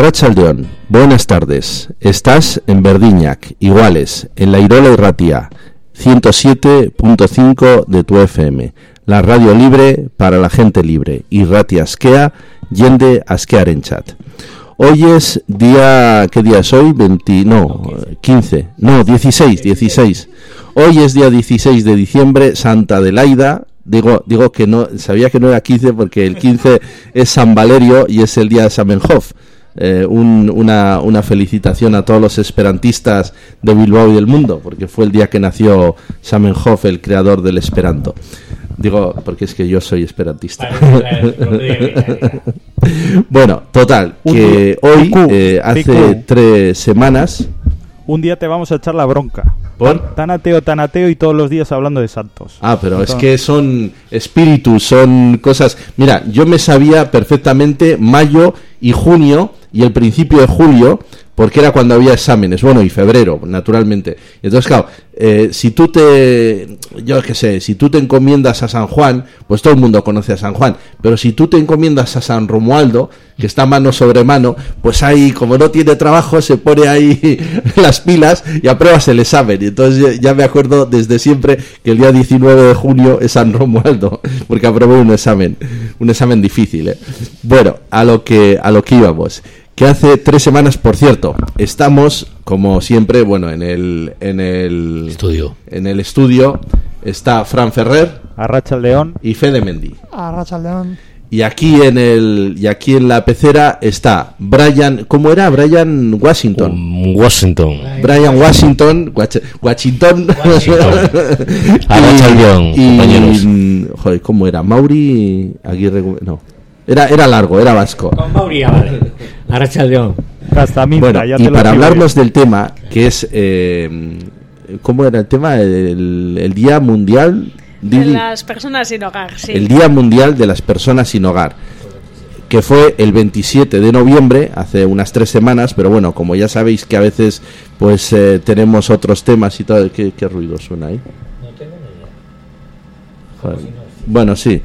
Arrachaldeón, buenas tardes. Estás en Verdiñac, iguales, en la Irola y Ratia, 107.5 de tu FM, la radio libre para la gente libre, y Askea, yende Askearenchat. Hoy es día, ¿qué día es hoy? 20, no, 15, no, 16, 16. Hoy es día 16 de diciembre, Santa Adelaida, Digo, digo que no, sabía que no era 15 porque el 15 es San Valerio y es el día de Samenhof. Eh, un- una, una felicitación a todos los esperantistas de Bilbao y del mundo, porque fue el día que nació Samenhof, el creador del Esperanto. Digo, porque es que yo soy esperantista. bueno, total, que hoy, eh, hace tres semanas, Un día te vamos a echar la bronca. ¿Por? Tan, ateo, tan ateo y todos los días hablando de santos. Ah, pero es que son espíritus, son cosas. Mira, yo me sabía perfectamente mayo y junio y el principio de julio, porque era cuando había exámenes, bueno, y febrero, naturalmente. Entonces, claro, eh, si tú te, yo qué sé, si tú te encomiendas a San Juan, pues todo el mundo conoce a San Juan, pero si tú te encomiendas a San Romualdo, que está mano sobre mano, pues ahí, como no tiene trabajo, se pone ahí las pilas y apruebas el examen. Y entonces ya- me acuerdo desde siempre que el día 19 de junio es San Romualdo, porque aprobé un examen, un examen difícil. ¿eh? Bueno, a lo que a lo que íbamos. Que hace tres semanas, por cierto, estamos, como siempre, bueno, en el en el Estudio. en el estudio está Fran Ferrer Arracha el león. y Fede Mendy. Arrachaldeón. Y aquí en el y aquí en la pecera está Brian, ¿cómo era? Brian Washington. Um, Washington. Brian Washington, Washington. Arrachaldeón, y, compañeros. mm, joder, ¿cómo era? Mauri Aguirre, no. Era era largo, era vasco. Con Mauri, ah, vale. Arrachaldeón. Castaminta, Bueno, ya y te para hablarnos yo. del tema que es eh, ¿cómo era el tema? El, el Día Mundial De las personas sin hogar, sí. el Día Mundial de las Personas sin Hogar, que fue el 27 de noviembre, hace unas tres semanas, pero bueno, como ya sabéis que a veces pues eh, tenemos otros temas y todo, ¿qué, qué ruido suena ahí? Joder. Bueno, sí.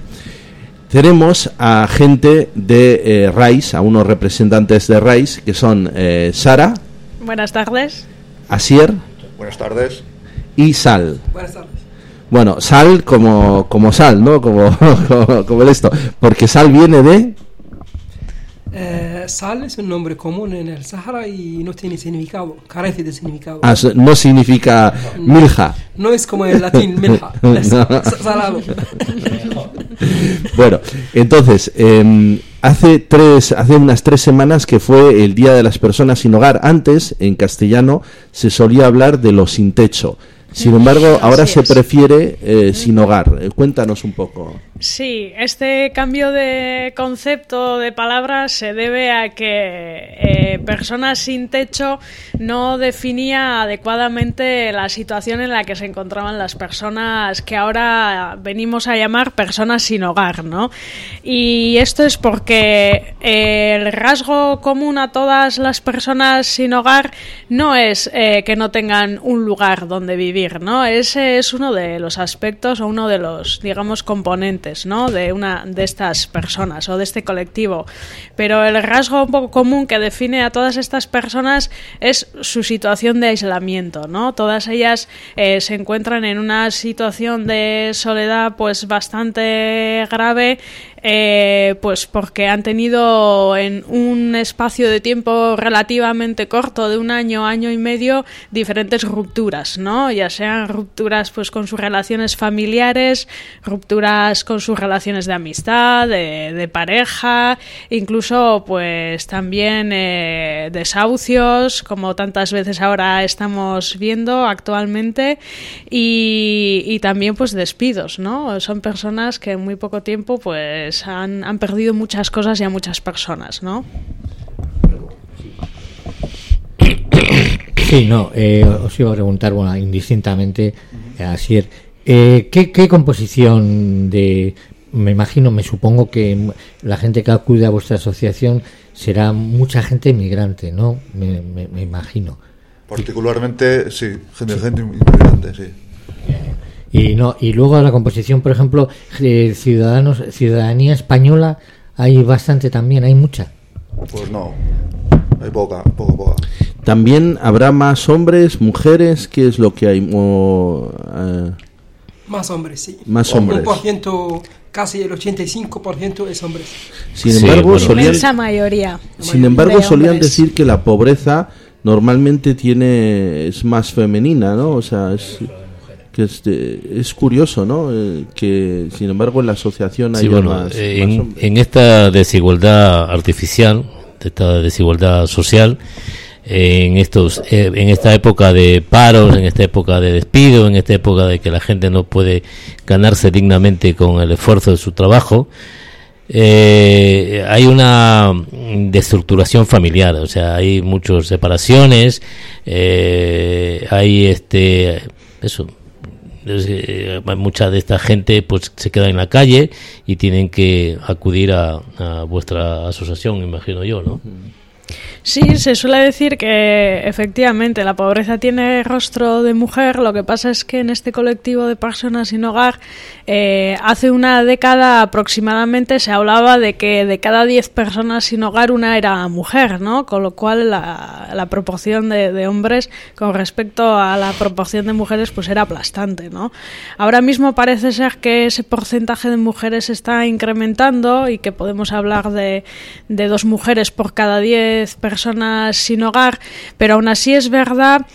Tenemos a gente de eh, RAIS, a unos representantes de RAIS, que son eh, Sara, Buenas tardes. Asier Buenas tardes. y Sal. Buenas tardes. Bueno, Sal como, como Sal, ¿no? Como, como, como el esto. Porque Sal viene de... Eh, sal es un nombre común en el Sahara y no tiene significado, carece de significado. Ah, no significa milja. No es como el latín, milja, No. sa- salado. Bueno, entonces, eh, hace tres, hace unas tres semanas que fue el Día de las Personas sin Hogar. Antes, en castellano, se solía hablar de los sin techo. Sin embargo, ahora Así se es. prefiere eh, sin hogar. Eh, cuéntanos un poco. Sí, este cambio de concepto de palabras se debe a que eh, personas sin techo no definía adecuadamente la situación en la que se encontraban las personas que ahora venimos a llamar personas sin hogar, ¿no? Y esto es porque el rasgo común a todas las personas sin hogar no es que no tengan un lugar donde vivir, ¿no? Ese es uno de los aspectos o uno de los, digamos, componentes, ¿no? De una de estas personas o de este colectivo. Pero el rasgo un poco común que define a todas estas personas es su situación de aislamiento, ¿no? Todas ellas eh, se encuentran en una situación de soledad, pues bastante grave. Eh, pues porque han tenido en un espacio de tiempo relativamente corto de un año, año y medio, diferentes rupturas, ¿no? Ya sean rupturas pues con sus relaciones familiares, rupturas con sus relaciones de amistad, de, pareja, incluso pues también eh, desahucios, como tantas veces ahora estamos viendo actualmente, y, y también pues despidos, ¿no? Son personas que en muy poco tiempo pues han, han perdido muchas cosas y a muchas personas, ¿no? Sí, no, eh, os iba a preguntar, bueno, indistintamente, eh, Asier, eh, ¿qué, ¿qué composición de, me imagino, me supongo que la gente que acude a vuestra asociación será mucha gente migrante, ¿no? Me, me- me imagino. Particularmente, sí, gente, gente inmigrante, sí. Y no y luego la composición, por ejemplo, de ciudadanos, ciudadanía española, hay bastante también, hay mucha. Pues no, hay poca, poca, poca. También habrá más hombres, mujeres, ¿qué es lo que hay? O, eh, Más hombres, sí. Más Un hombres. por ciento, casi el 85% es hombres. sin Sí, embargo, bueno. solían, Inmensa mayoría. sin embargo, de solían decir que la pobreza normalmente tiene es más femenina, ¿no? O sea, es que es, de- es curioso, ¿no? Eh, que sin embargo en la asociación hay Sí, bueno, más, eh, más en, esta desigualdad artificial, esta desigualdad social, en estos, eh, en esta época de paros, en esta época de despido, en esta época de que la gente no puede ganarse dignamente con el esfuerzo de su trabajo, eh, hay una destructuración familiar, o sea, hay muchas separaciones, eh, hay este, eso, es, eh, mucha de esta gente pues se queda en la calle y tienen que acudir a, a vuestra asociación, imagino yo, ¿no? Sí, se suele decir que efectivamente la pobreza tiene rostro de mujer. Lo que pasa es que en este colectivo de personas sin hogar, eh, hace una década aproximadamente se hablaba de que de cada 10 personas sin hogar una era mujer, ¿no? Con lo cual la, proporción de, de hombres con respecto a la proporción de mujeres pues era aplastante, ¿no? Ahora mismo parece ser que ese porcentaje de mujeres está incrementando y que podemos hablar de, de dos mujeres por cada 10 personas sin hogar, pero aún así es verdad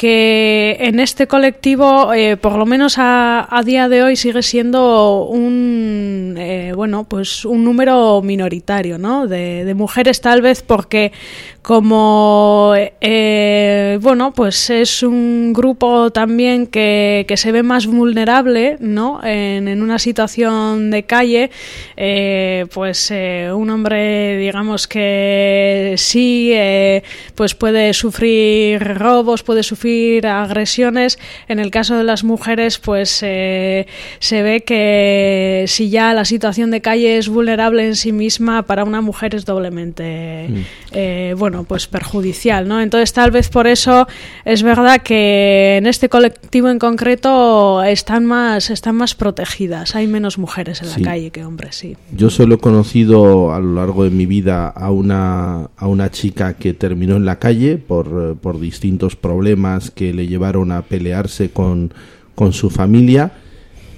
que en este colectivo, eh, por lo menos a, día de hoy, sigue siendo un eh, bueno, pues un número minoritario, ¿no? De, de mujeres tal vez porque como eh, bueno, pues es un grupo también que, que se ve más vulnerable, ¿no? En, en una situación de calle, pues un hombre, digamos que sí, pues puede sufrir robos, puede sufrir agresiones. En el caso de las mujeres, pues eh, se ve que si ya la situación de calle es vulnerable en sí misma, para una mujer es doblemente, eh, bueno, pues perjudicial, ¿no? Entonces, tal vez por eso es verdad que en este colectivo en concreto están más, están más protegidas. Hay menos mujeres en Sí. la calle que hombres, sí. Yo solo he conocido a lo largo de mi vida a una, a una chica que terminó en la calle por, eh, por distintos problemas que le llevaron a pelearse con, con su familia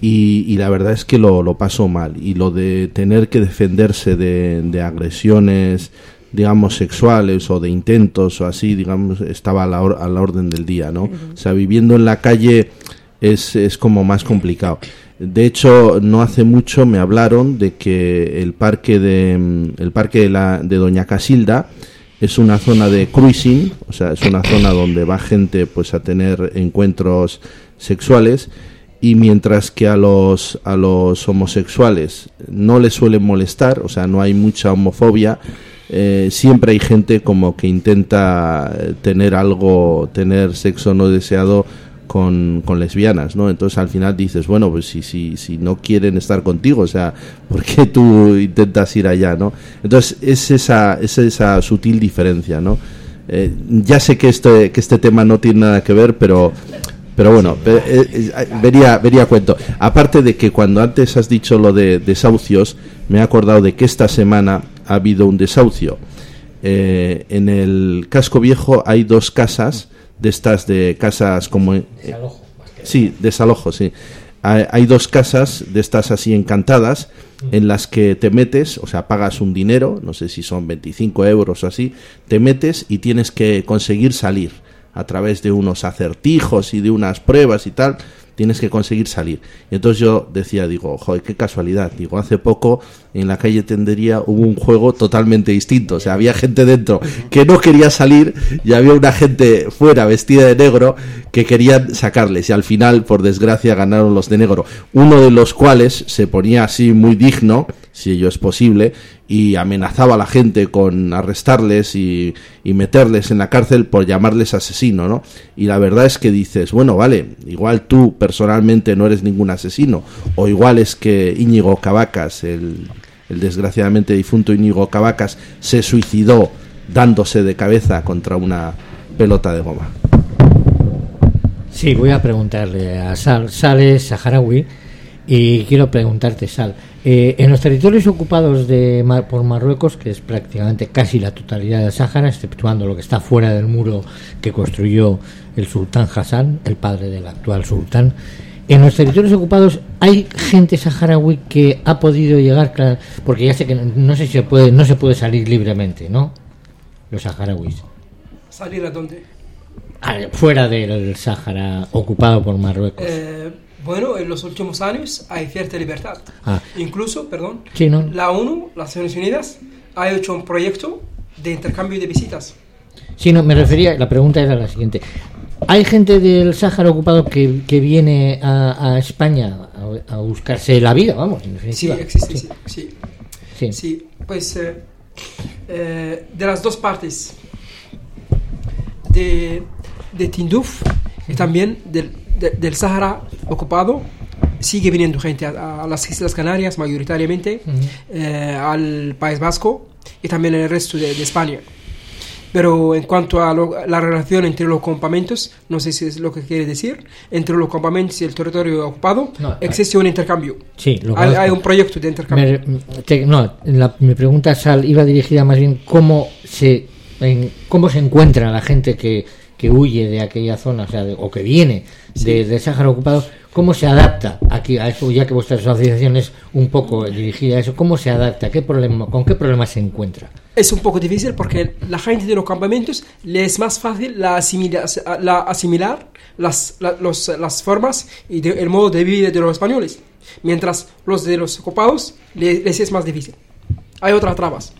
y, y la verdad es que lo, lo pasó mal. Y lo de tener que defenderse de, de agresiones digamos, sexuales o de intentos o así, digamos, estaba a la, or- a la orden del día, ¿no? O sea, viviendo en la calle es, es como más complicado. De hecho, no hace mucho me hablaron de que el parque de, el parque de, la, de Doña Casilda es una zona de cruising, o sea, es una zona donde va gente pues a tener encuentros sexuales y mientras que a los a los homosexuales no les suelen molestar, o sea, no hay mucha homofobia, eh, siempre hay gente como que intenta tener algo, tener sexo no deseado con, con lesbianas, ¿no? Entonces al final dices, bueno, pues si, si, si no quieren estar contigo, o sea, ¿por qué tú intentas ir allá, no? Entonces es esa, es esa sutil diferencia, ¿no? Eh, ya sé que este, que este tema no tiene nada que ver, pero pero bueno, eh, eh, vería, vería cuento. Aparte de que cuando antes has dicho lo de desahucios, me he acordado de que esta semana ha habido un desahucio. En el casco viejo hay dos casas, de estas de casas como... eh, sí, desalojo, sí. Hay, hay dos casas de estas así encantadas en las que te metes, o sea, pagas un dinero, no sé si son 25 euros o así, te metes y tienes que conseguir salir a través de unos acertijos y de unas pruebas y tal, tienes que conseguir salir. Y entonces yo decía, digo, joder, qué casualidad. Digo, hace poco en la calle Tendería hubo un juego totalmente distinto. O sea, había gente dentro que no quería salir y había una gente fuera vestida de negro que querían sacarles. Y al final, por desgracia, ganaron los de negro. Uno de los cuales se ponía así muy digno, si ello es posible, y amenazaba a la gente con arrestarles y, y meterles en la cárcel por llamarles asesino, ¿no? Y la verdad es que dices, bueno, vale, igual tú personalmente no eres ningún asesino, o igual es que Íñigo Cavacas, el, el desgraciadamente difunto Íñigo Cavacas, se suicidó dándose de cabeza contra una pelota de goma. Sí, voy a preguntarle a Sal. Sal es saharaui y quiero preguntarte, Sal. Eh, en los territorios ocupados de Mar- por Marruecos, que es prácticamente casi la totalidad del Sáhara, exceptuando lo que está fuera del muro que construyó el sultán Hassan, el padre del actual sultán, en los territorios ocupados hay gente saharaui que ha podido llegar, porque ya sé que no, no sé si se puede, no se puede salir libremente, ¿no? Los saharauis. ¿Salir a dónde? Ah, Fuera del Sáhara ocupado por Marruecos. Eh, bueno, en los últimos años hay cierta libertad. Ah. Incluso, perdón, Sí, ¿no? la ONU, las Naciones Unidas, ha hecho un proyecto de intercambio de visitas. Sí, no, me refería, la pregunta era la siguiente. ¿Hay gente del Sáhara ocupado que, que viene a, a España a, a buscarse la vida? Vamos, en Sí, definitiva. existe, sí. sí. Sí. Sí, pues eh, eh, de las dos partes, de, de Tinduf y también del, de- del Sahara ocupado, sigue viniendo gente a, a las Islas Canarias mayoritariamente, eh, al País Vasco y también el resto de, de España. Pero en cuanto a lo- la relación entre los campamentos, no sé si es lo que quiere decir, entre los campamentos y el territorio ocupado, No, existe un intercambio. Sí, lo hay, hay un proyecto de intercambio. Me- te- no, la- mi pregunta Sal, iba dirigida más bien cómo se, en- cómo se encuentra la gente que, que huye de aquella zona, o sea, de- o que viene de, del Sáhara ocupado, cómo se adapta aquí a eso, ya que vuestra asociación es un poco dirigida a eso, cómo se adapta, ¿Qué problema, con qué problemas se encuentra. Es un poco difícil porque la gente de los campamentos le es más fácil la, asimila- la asimilar las, la- los- las formas y de- el modo de vida de los españoles, mientras los de los ocupados le- les es más difícil. Hay otras trabas.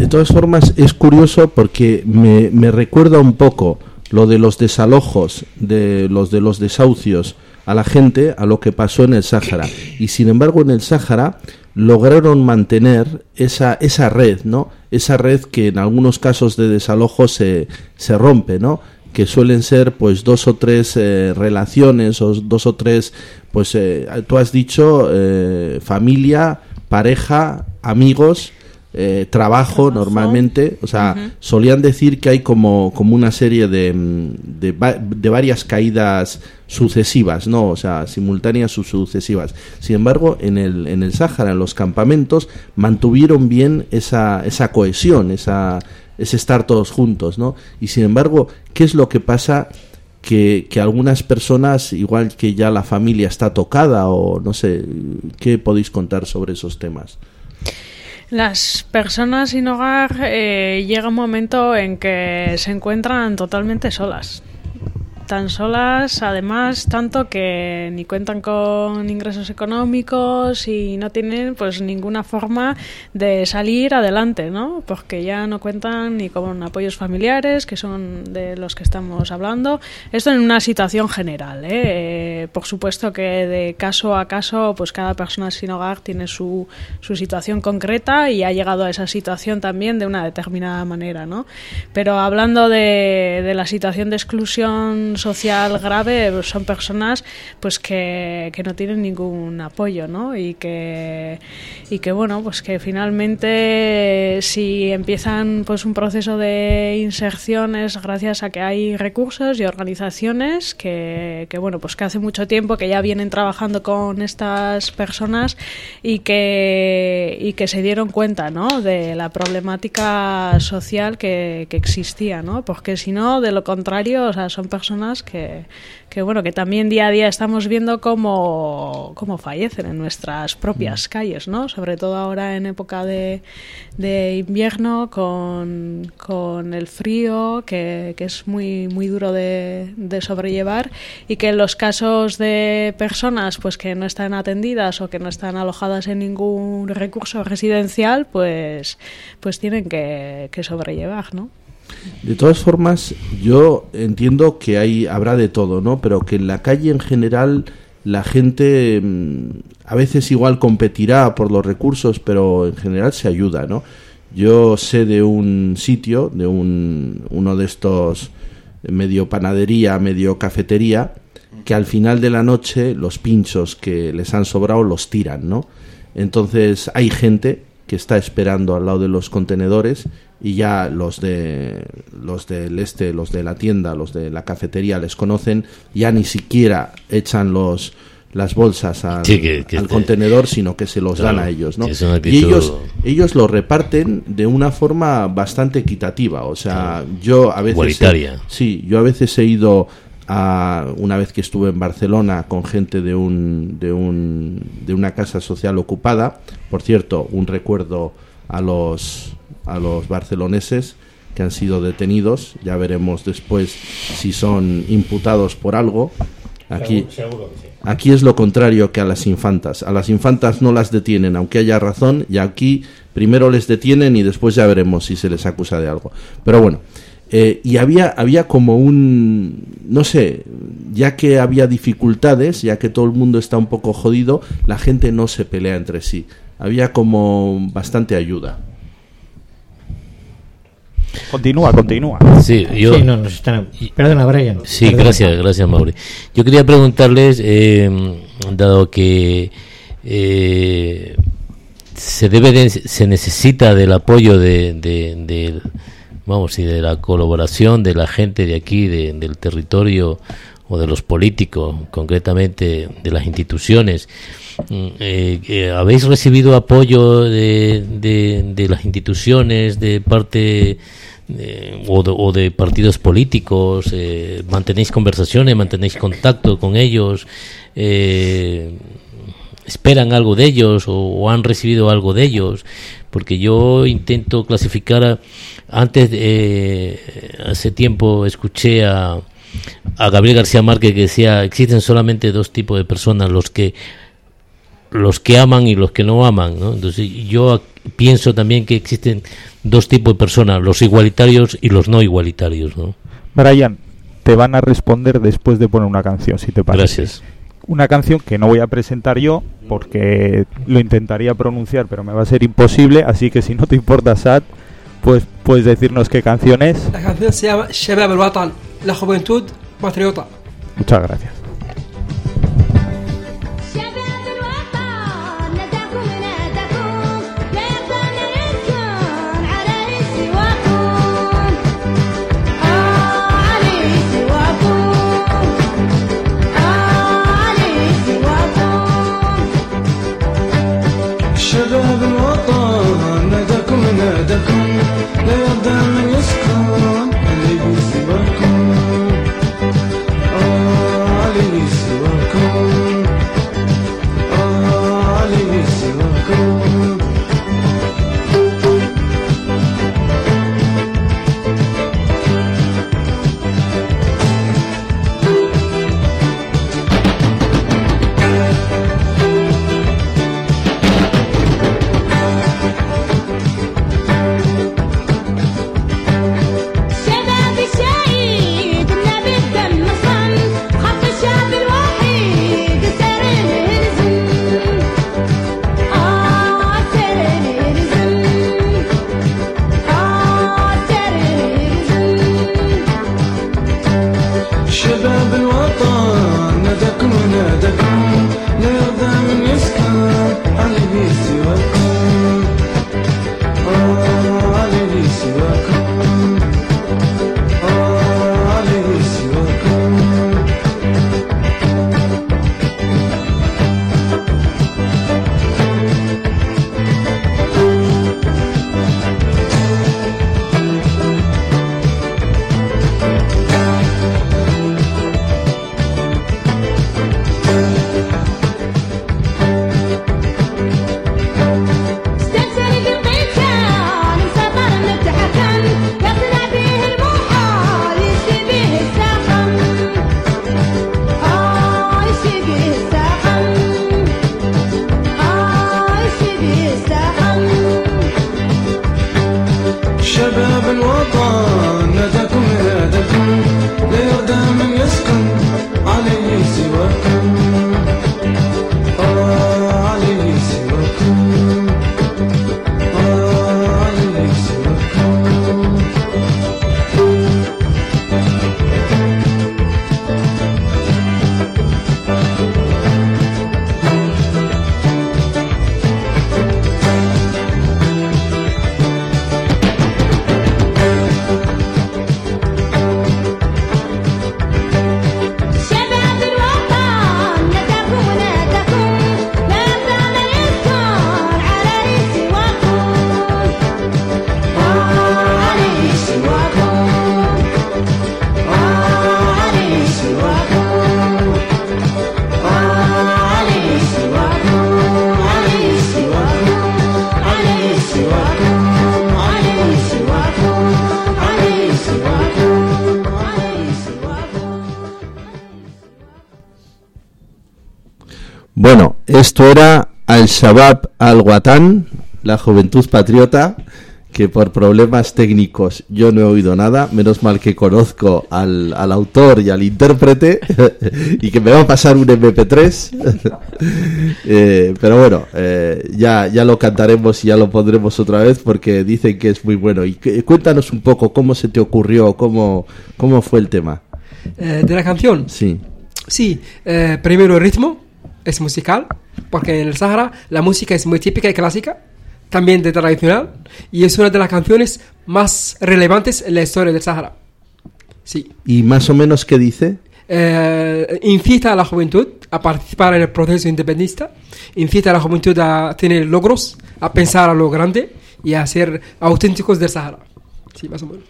De todas formas, es curioso porque me, me recuerda un poco lo de los desalojos, de los de los desahucios a la gente, a lo que pasó en el Sáhara. Y sin embargo, en el Sáhara lograron mantener esa, esa red, ¿no? Esa red que en algunos casos de desalojo se, se rompe, ¿no? que suelen ser pues dos o tres eh, relaciones o dos o tres pues eh, tú has dicho eh, familia pareja amigos eh, trabajo normalmente o sea solían decir que hay como como una serie de mm, de, de varias caídas sucesivas no o sea simultáneas o sucesivas sin embargo en el en el Sáhara en los campamentos mantuvieron bien esa esa cohesión esa ese estar todos juntos, ¿no? Y sin embargo, ¿qué es lo que pasa? Que, que algunas personas, igual que ya la familia está tocada o no sé, ¿qué podéis contar sobre esos temas? Las personas sin hogar eh, llega un momento en que se encuentran totalmente solas. Tan solas, además, tanto que ni cuentan con ingresos económicos y no tienen pues ninguna forma de salir adelante, ¿no? Porque ya no cuentan ni con apoyos familiares, que son de los que estamos hablando. Esto en una situación general, ¿eh? Eh, por supuesto que de caso a caso, pues cada persona sin hogar tiene su, su situación concreta y ha llegado a esa situación también de una determinada manera, ¿no? Pero hablando de, de la situación de exclusión social grave, son personas pues que, que no tienen ningún apoyo, ¿no? Y que, y que bueno, pues que finalmente si empiezan pues un proceso de inserción es gracias a que hay recursos y organizaciones que, que bueno, pues que hace mucho tiempo que ya vienen trabajando con estas personas y que, y que se dieron cuenta, ¿no? De la problemática social que, que existía, ¿no? Porque si no, de lo contrario, o sea, son personas que, que, bueno, que también día a día estamos viendo cómo, cómo fallecen en nuestras propias calles, ¿no? Sobre todo ahora en época de, de invierno con, con el frío, que, que es muy, muy duro de, de sobrellevar y que en los casos de personas pues que no están atendidas o que no están alojadas en ningún recurso residencial, pues, pues tienen que, que sobrellevar, ¿no? De todas formas, yo entiendo que hay habrá de todo, ¿no? Pero que en la calle en general la gente mm, a veces igual competirá por los recursos, pero en general se ayuda, ¿no? Yo sé de un sitio, de un, uno de estos medio panadería, medio cafetería, que al final de la noche los pinchos que les han sobrado los tiran, ¿no? Entonces hay gente que está esperando al lado de los contenedores y ya los de los del este, los de la tienda, los de la cafetería les conocen, ya ni siquiera echan los las bolsas al, Sí, que- que al te- contenedor, sino que se los Claro, dan a ellos, ¿no? Y ellos ellos lo reparten de una forma bastante equitativa, o sea, yo a veces. Sí, yo a veces he ido a una vez que estuve en Barcelona con gente de un de un de una casa social ocupada. Por cierto, un recuerdo a los a los barceloneses que han sido detenidos. Ya veremos después si son imputados por algo. Aquí Aquí es lo contrario que a las infantas. A las infantas no las detienen, aunque haya razón, y aquí primero les detienen y después ya veremos si se les acusa de algo. Pero bueno, eh, y había, había como un, no sé, ya que había dificultades, ya que todo el mundo está un poco jodido, la gente no se pelea entre sí. Había como bastante ayuda. Continúa, continúa. Sí, yo, Sí, no, nos están... Perdona, Brian. Sí, Perdona. gracias, gracias, Mauri. Yo quería preguntarles, eh, dado que eh, se debe, de- se necesita del apoyo de, de, de- vamos, y de la colaboración de la gente de aquí, de- del territorio o de los políticos, concretamente de las instituciones. Mm, eh, eh, ¿Habéis recibido apoyo de, de, las instituciones, de parte eh, o, de, o de partidos políticos? ¿Mantenéis conversaciones, mantenéis contacto con ellos? ¿Esperan algo de ellos o, o han recibido algo de ellos? Porque yo intento clasificar, a- antes, eh, hace tiempo escuché a, a Gabriel García Márquez que decía, existen solamente dos tipos de personas, los que los que aman y los que no aman, ¿no? Entonces yo pienso también que existen dos tipos de personas, los igualitarios y los no igualitarios, ¿no? Brian, te van a responder después de poner una canción, si te parece. Gracias. Una canción que no voy a presentar yo porque lo intentaría pronunciar, pero me va a ser imposible. Así que si no te importa, Sad, pues puedes decirnos qué canción es. La canción se llama Shabab al-Watan, la juventud patriota. Muchas gracias. Esto era Al-Shabaab Al-Watan, la juventud patriota, que por problemas técnicos yo no he oído nada, menos mal que conozco al, al autor y al intérprete y que me va a pasar un MP3. Eh, pero bueno, eh, ya, ya lo cantaremos y ya lo pondremos otra vez porque dicen que es muy bueno. Y que- cuéntanos un poco cómo se te ocurrió, cómo, cómo fue el tema. Eh, de la canción, Sí. sí, primero el ritmo es musical, porque en el Sahara la música es muy típica y clásica, también de tradicional, y es una de las canciones más relevantes en la historia del Sahara. Sí. ¿Y más o menos qué dice? Eh, incita a la juventud a participar en el proceso independentista, incita a la juventud a tener logros, a pensar a lo grande y a ser auténticos del Sahara. Sí, más o menos.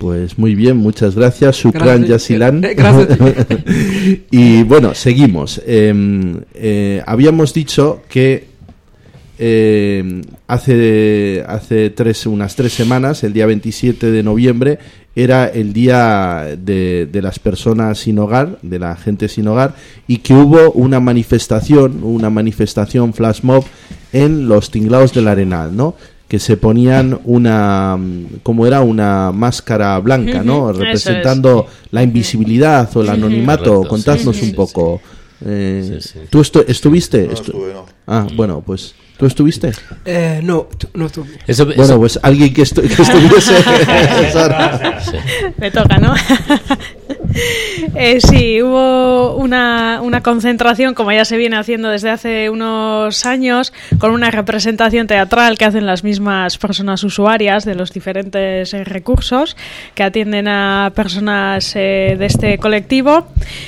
Pues muy bien, muchas gracias, Gracias. Yasilan. Gracias y bueno, seguimos. Eh, eh, habíamos dicho que eh, hace, hace tres, unas tres semanas, el día 27 de noviembre, era el día de, de las personas sin hogar, de la gente sin hogar, y que hubo una manifestación, una manifestación flash mob en los tinglaos del Arenal, ¿no? Que se ponían una como era una máscara blanca, ¿no? Es. representando la invisibilidad o el anonimato. Correcto, Contadnos sí, un sí, poco. Eh, Sí, sí. ¿Tú estu- estuviste? No Estu- estuve, no. Ah, bueno, pues ¿tú estuviste? Eh, no, tu- no estuve. Eso, Bueno, eso- pues alguien que, estu- que estuviese. Me toca, ¿no? Eh, sí, hubo una, una concentración, como ya se viene haciendo desde hace unos años, con una representación teatral que hacen las mismas personas usuarias de los diferentes eh, recursos que atienden a personas eh, de este colectivo.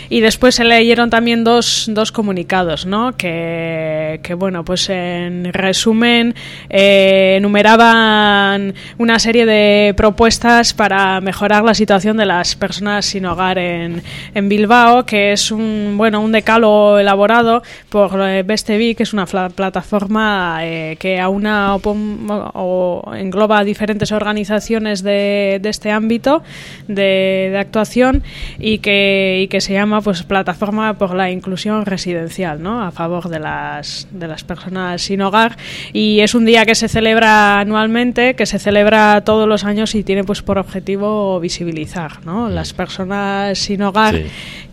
Y después se leyeron también dos, dos comunicados, ¿no? Que, que, bueno, pues en resumen, eh, enumeraban una serie de propuestas para mejorar la situación de las personas sin hogar en, en Bilbao, que es un bueno un decálogo elaborado por eh, Bestevi, que es una plataforma eh, que aúna o, o engloba diferentes organizaciones de, de este ámbito de, de actuación y que, y que se llama pues plataforma por la inclusión residencial, ¿no? A favor de las de las personas sin hogar y es un día que se celebra anualmente, que se celebra todos los años y tiene pues por objetivo visibilizar, ¿no? Las personas sin hogar Sí.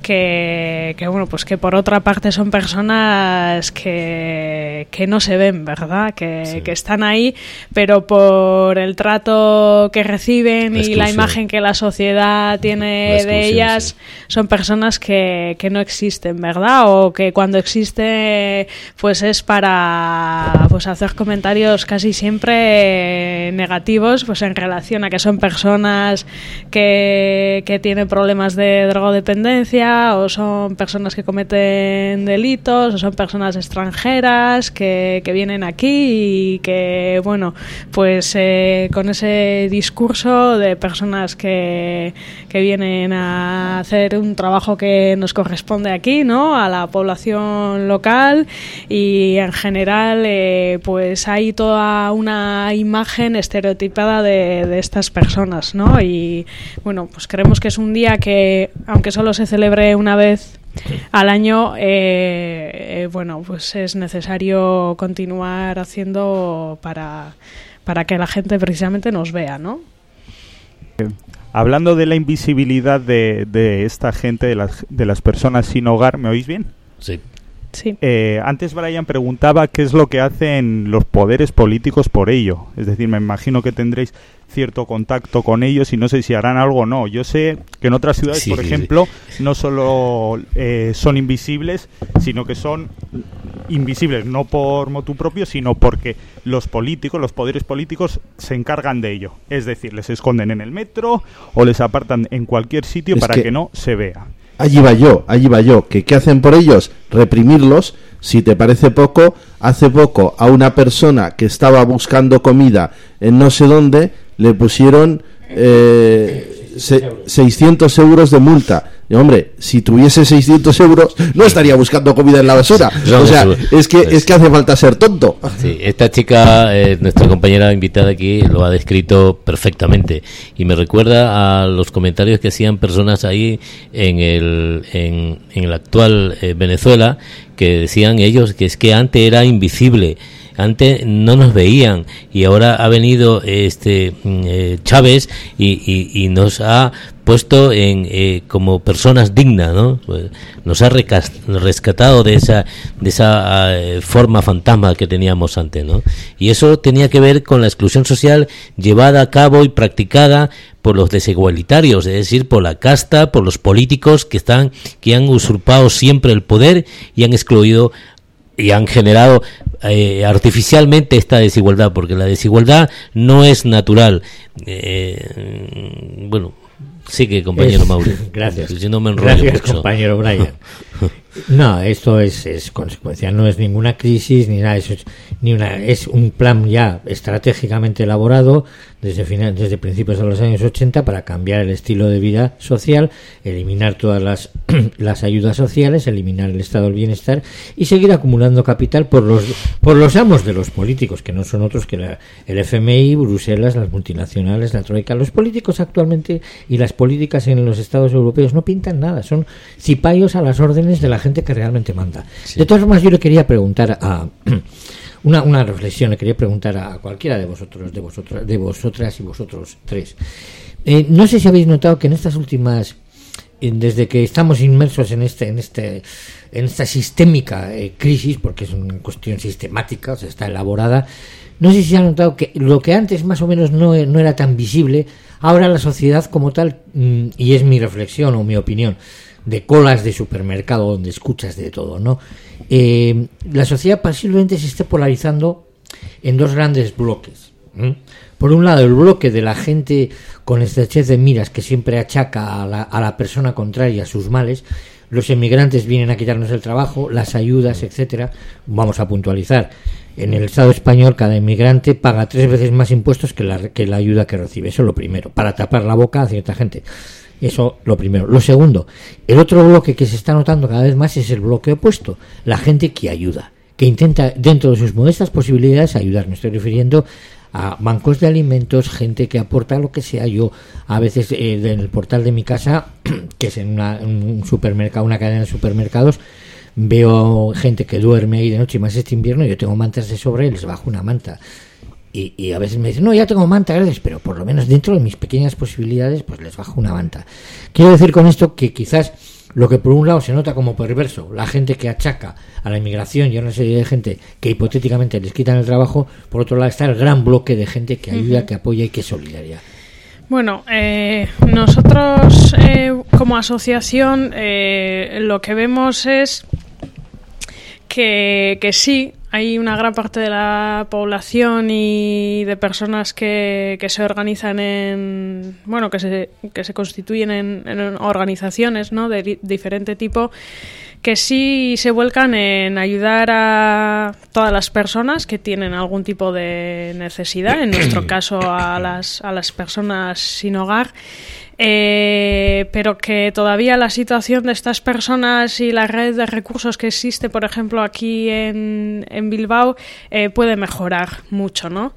que, que, bueno pues que por otra parte son personas que, que no se ven, ¿verdad? Que, Sí. que están ahí, pero por el trato que reciben La y la imagen que la sociedad tiene de ellas, sí. son personas que, que no existen, ¿verdad? O que cuando existe, pues es para pues hacer comentarios casi siempre negativos, pues en relación a que son personas que, que tienen problemas de drogodependencia, o son personas que cometen delitos, o son personas extranjeras que, que vienen aquí y que, bueno, pues eh, con ese discurso de personas que, que vienen a hacer un trabajo que nos corresponde aquí, ¿no? A la población local y en general, eh, pues hay toda una imagen estereotipada de, de estas personas, ¿no? Y bueno, pues creemos que es un día que, aunque solo se celebre una vez al año, eh, eh, bueno, pues es necesario continuar haciendo para, para que la gente precisamente nos vea, ¿no? Hablando de la invisibilidad de, de esta gente, de las, de las personas sin hogar, ¿me oís bien? Sí. Sí. Eh, antes Brian preguntaba qué es lo que hacen los poderes políticos por ello. Es decir, me imagino que tendréis cierto contacto con ellos y no sé si harán algo o no. Yo sé que en otras ciudades, Sí, por sí, ejemplo, no solo eh, son invisibles, sino que son invisibles no por motu propio, sino porque los políticos, los poderes políticos se encargan de ello. Es decir, les esconden en el metro o les apartan en cualquier sitio Es para que- que no se vea. Allí va yo, allí va yo. ¿Que ¿Qué hacen por ellos? Reprimirlos. Si te parece poco, hace poco a una persona que estaba buscando comida en no sé dónde le pusieron eh, se- 600 euros de multa. Y, hombre, si tuviese 600 euros, no estaría buscando comida en la basura. O sea, es que, es que hace falta ser tonto. Sí, esta chica, eh, nuestra compañera invitada aquí, lo ha descrito perfectamente y me recuerda a los comentarios que hacían personas ahí en el, en, en el actual eh, Venezuela que decían ellos que es que antes era invisible. Antes no nos veían y ahora ha venido este mm, eh, Chávez y, y- nos ha puesto en eh, como personas dignas, ¿no? Pues, nos ha rescatado de esa de esa eh, forma fantasma que teníamos antes, ¿no? Y eso tenía que ver con la exclusión social llevada a cabo y practicada por los desigualitarios, es decir, por la casta, por los políticos que están que han usurpado siempre el poder y han excluido y han generado eh, artificialmente esta desigualdad, porque la desigualdad no es natural. Eh, bueno, sigue, compañero Es- Mauri. Gracias. Si no me enrollo Gracias, mucho. compañero Brian. No, esto es, es consecuencia, no es ninguna crisis ni nada, es, ni una, es un plan ya estratégicamente elaborado desde, final, desde principios de los años 80 para cambiar el estilo de vida social, eliminar todas las, las ayudas sociales, eliminar el estado del bienestar y seguir acumulando capital por los, por los amos de los políticos, que no son otros que la- el FMI, Bruselas, las multinacionales, la Troika. Los políticos actualmente y las políticas en los estados europeos no pintan nada, son cipayos a las órdenes de la gente que realmente manda. De todas formas, yo le quería preguntar a. Una, una reflexión, le quería preguntar a cualquiera de vosotros, de vosotras, de vosotras y vosotros tres. Eh, no sé si habéis notado que en estas últimas eh, desde que estamos inmersos en este en este en esta sistémica eh, crisis porque es una cuestión sistemática o sea está elaborada no sé si se ha notado que lo que antes más o menos no, e- no era tan visible ahora la sociedad como tal mm, y es mi reflexión o mi opinión de colas de supermercado donde escuchas de todo no Eh, la sociedad posiblemente se esté polarizando en dos grandes bloques. Por un lado, el bloque de la gente con estrechez de miras que siempre achaca a la, a la persona contraria sus males. Los emigrantes vienen a quitarnos el trabajo, las ayudas, etcétera. Vamos a puntualizar. En el Estado español, cada inmigrante paga tres veces más impuestos que la, que la ayuda que recibe. Eso es lo primero, para tapar la boca a cierta gente. Eso lo primero. Lo segundo, el otro bloque que se está notando cada vez más es el bloque opuesto, la gente que ayuda, que intenta dentro de sus modestas posibilidades ayudar. Me estoy refiriendo a bancos de alimentos, gente que aporta lo que sea. Yo a veces eh, en el portal de mi casa, que es en una- un supermercado, una cadena de supermercados, veo gente que duerme ahí de noche y más este invierno. Yo tengo mantas de sobra y les bajo una manta. Y, y a veces me dicen, no, ya tengo manta, gracias, pero por lo menos dentro de mis pequeñas posibilidades, pues les bajo una manta. Quiero decir con esto que quizás lo que por un lado se nota como perverso, la gente que achaca a la inmigración y a una serie de gente que hipotéticamente les quitan el trabajo, por otro lado está el gran bloque de gente que ayuda, que apoya y que es solidaria. Bueno, eh, nosotros eh, como asociación eh, lo que vemos es que, que sí, hay una gran parte de la población y de personas que, que se organizan en, bueno, que se, que se constituyen en, en organizaciones, ¿no? De di- diferente tipo, que sí se vuelcan en ayudar a todas las personas que tienen algún tipo de necesidad, en nuestro caso a las, a las personas sin hogar. Eh, pero que todavía la situación de estas personas y la red de recursos que existe, por ejemplo, aquí en, en Bilbao, eh, puede mejorar mucho, ¿no?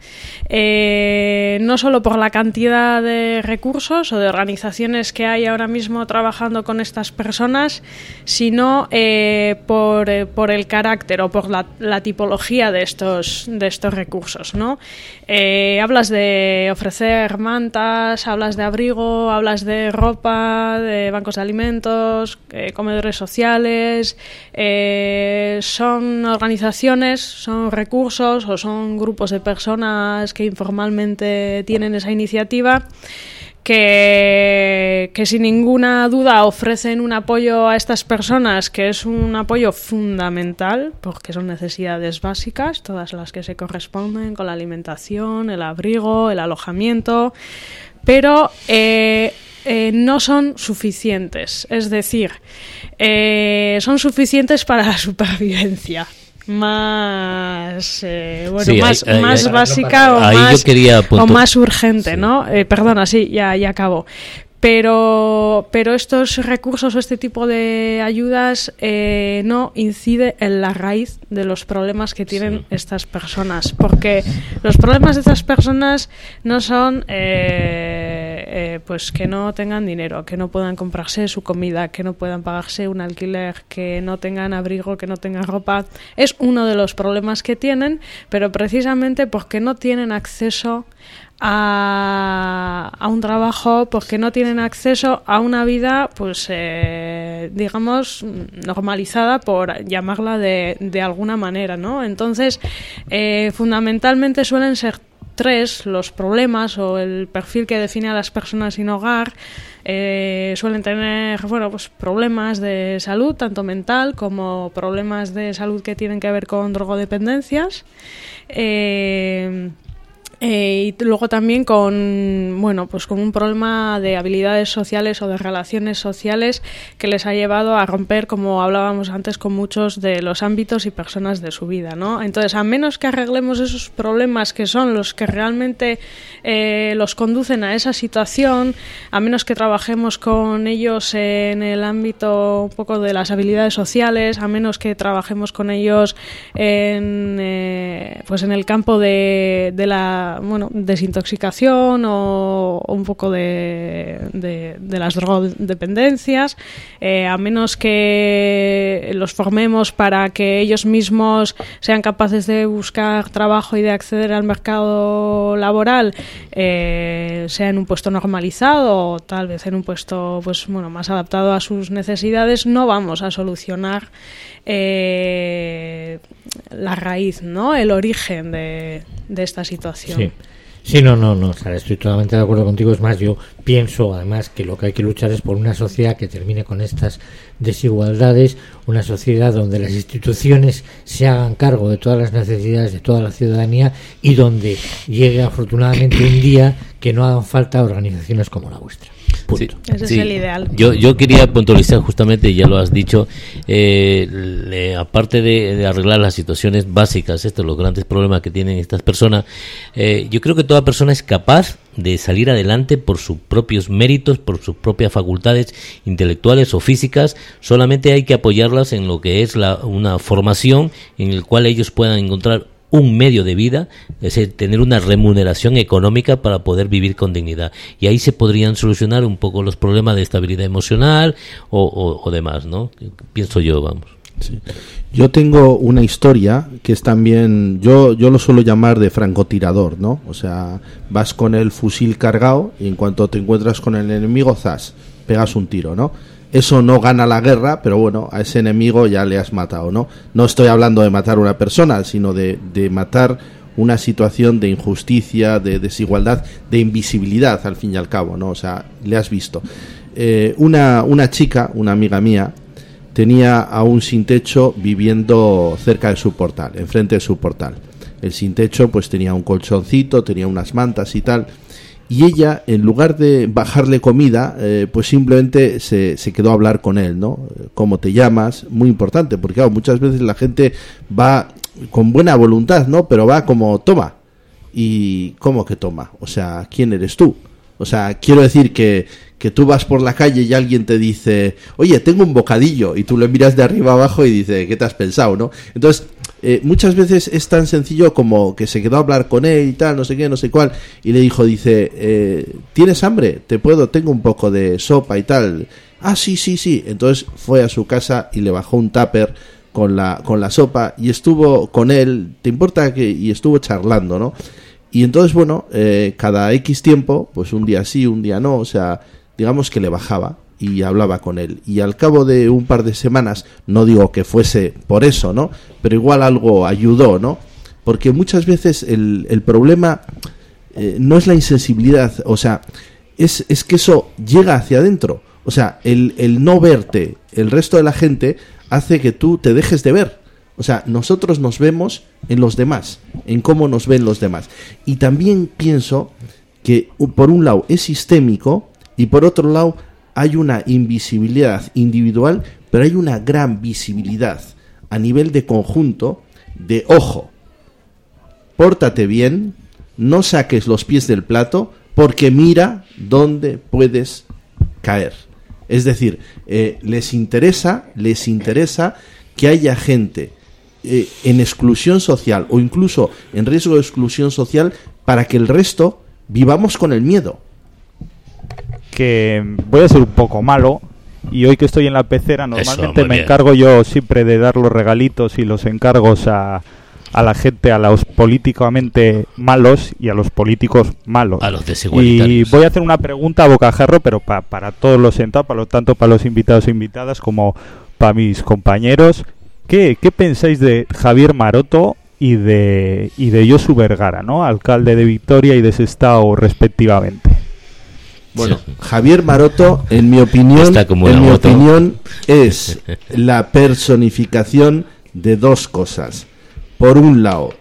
Eh, no solo por la cantidad de recursos o de organizaciones que hay ahora mismo trabajando con estas personas, sino por, por el carácter o por la, la tipología de estos, de estos recursos, ¿no? Eh, hablas de ofrecer mantas, hablas de abrigo, hablas de ropa, de bancos de alimentos, eh, comedores sociales. eh, son organizaciones, son recursos o son grupos de personas que informalmente tienen esa iniciativa que, que sin ninguna duda ofrecen un apoyo a estas personas que es un apoyo fundamental porque son necesidades básicas, todas las que se corresponden con la alimentación, el abrigo, el alojamiento, pero eh, eh, no son suficientes. Es decir, eh, son suficientes para la supervivencia. Más, eh, bueno, Sí, más, ahí- ahí- más ahí- básica o ahí más, o más urgente, Sí. ¿no? Eh, perdona, sí, ya, ya acabo. pero, pero estos recursos o este tipo de ayudas eh, no incide en la raíz de los problemas que tienen estas personas, porque los problemas de estas personas no son eh, eh, pues que no tengan dinero, que no puedan comprarse su comida, que no puedan pagarse un alquiler, que no tengan abrigo, que no tengan ropa. Es uno de los problemas que tienen, pero precisamente porque no tienen acceso a, a un trabajo porque no tienen acceso a una vida, pues eh, digamos, normalizada, por llamarla de, de alguna manera, ¿no? Entonces, eh, fundamentalmente suelen ser tres los problemas o el perfil que define a las personas sin hogar. Eh, suelen tener bueno, pues problemas de salud, tanto mental como problemas de salud que tienen que ver con drogodependencias. Eh, eh, y luego también con bueno pues con un problema de habilidades sociales o de relaciones sociales que les ha llevado a romper como hablábamos antes con muchos de los ámbitos y personas de su vida no entonces a menos que arreglemos esos problemas que son los que realmente eh, los conducen a esa situación a menos que trabajemos con ellos en el ámbito un poco de las habilidades sociales a menos que trabajemos con ellos en eh, pues en el campo de, de la bueno, desintoxicación o, un poco de, de, de las drogodependencias, eh, a menos que los formemos para que ellos mismos sean capaces de buscar trabajo y de acceder al mercado laboral, eh, sea en un puesto normalizado o tal vez en un puesto pues bueno más adaptado a sus necesidades, no vamos a solucionar eh, la raíz, ¿no? El origen de, de esta situación. Sí. Sí, no, no, no, Sara, estoy totalmente de acuerdo contigo. Es más, yo pienso además que lo que hay que luchar es por una sociedad que termine con estas desigualdades, una sociedad donde las instituciones se hagan cargo de todas las necesidades de toda la ciudadanía y donde llegue afortunadamente un día que no hagan falta organizaciones como la vuestra. Punto. Ese es el ideal. Yo, yo quería puntualizar justamente, ya lo has dicho, eh, le- aparte de, de arreglar las situaciones básicas, estos los grandes problemas que tienen estas personas, eh, yo creo que toda persona es capaz de salir adelante por sus propios méritos, por sus propias facultades intelectuales o físicas, solamente hay que apoyarlas en lo que es la, una formación en el cual ellos puedan encontrar un medio de vida, es tener una remuneración económica para poder vivir con dignidad. Y ahí se podrían solucionar un poco los problemas de estabilidad emocional o, o- demás, ¿no? Pienso yo, vamos. Yo tengo una historia que es también, yo, yo lo suelo llamar de francotirador, ¿no? O sea, vas con el fusil cargado y en cuanto te encuentras con el enemigo, zas, pegas un tiro, ¿no? Eso no gana la guerra, pero bueno, a ese enemigo ya le has matado, ¿no? No estoy hablando de matar a una persona, sino de, de matar una situación de injusticia, de desigualdad, de invisibilidad, al fin y al cabo, ¿no? O sea, le has visto. Eh, una, una chica, una amiga mía, tenía a un sin techo viviendo cerca de su portal, enfrente de su portal. El sin techo pues tenía un colchoncito, tenía unas mantas y tal. Y ella, en lugar de bajarle comida, eh, pues simplemente se, se quedó a hablar con él, ¿no? ¿Cómo te llamas? Muy importante, porque muchas veces la gente va con buena voluntad, ¿no? Pero va como, toma. ¿Y cómo que toma? O sea, ¿quién eres tú? O sea, quiero decir que, que tú vas por la calle y alguien te dice, oye, tengo un bocadillo, y tú le miras de arriba abajo y dice, ¿qué te has pensado, no? Entonces, eh, muchas veces es tan sencillo como que se quedó a hablar con él y tal, no sé qué, no sé cuál, y le dijo, dice, eh, ¿tienes hambre? Te puedo, tengo un poco de sopa y tal. Ah, sí, sí, sí. Entonces fue a su casa y le bajó un tupper con la, con la sopa y estuvo con él, ¿te importa que? Y estuvo charlando, ¿no? Y entonces, bueno, eh, cada X tiempo, pues un día sí, un día no, o sea, digamos que le bajaba y hablaba con él. Y al cabo de un par de semanas, no digo que fuese por eso, ¿no? Pero igual algo ayudó, ¿no? Porque muchas veces el, el problema eh, no es la insensibilidad, o sea, es, es que eso llega hacia adentro. O sea, el, el no verte, el resto de la gente, hace que tú te dejes de ver. O sea, nosotros nos vemos en los demás, en cómo nos ven los demás. Y también pienso que por un lado es sistémico y por otro lado hay una invisibilidad individual, pero hay una gran visibilidad a nivel de conjunto de ojo. Pórtate bien, no saques los pies del plato, porque mira dónde puedes caer. Es decir, eh, les interesa, les interesa que haya gente eh, en exclusión social o incluso en riesgo de exclusión social para que el resto vivamos con el miedo. Que voy a ser un poco malo y hoy que estoy en la pecera normalmente me bien. encargo yo siempre de dar los regalitos y los encargos a, a la gente, a los políticamente malos y a los políticos malos. A los Y voy a hacer una pregunta a bocajarro, pero pa- para todos los sentados, para lo tanto para los invitados e invitadas como para mis compañeros. ¿Qué, qué pensáis de Javier Maroto y de, y de Josu Vergara, ¿no? alcalde de Victoria y de Sestao respectivamente? Bueno. Javier Maroto, en mi opinión, como en mi moto. opinión, es la personificación de dos cosas. Por un lado,